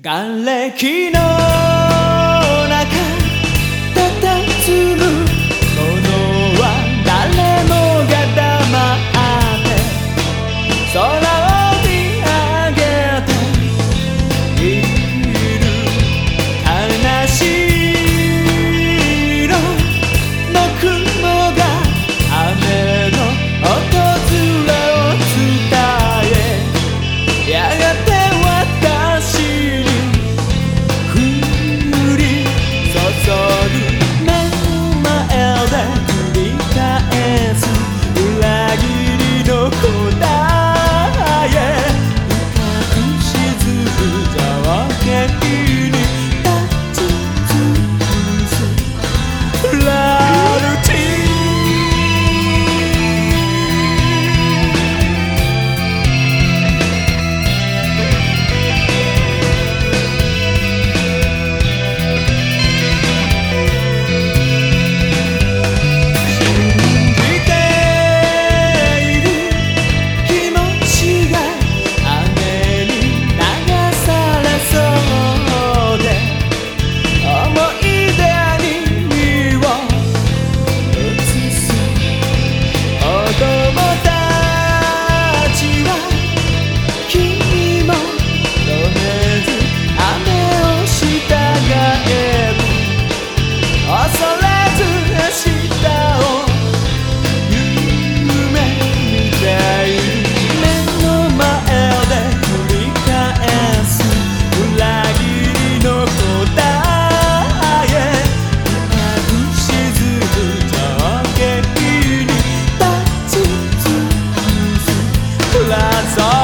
瓦礫の中佇むものは誰もが黙って hands up.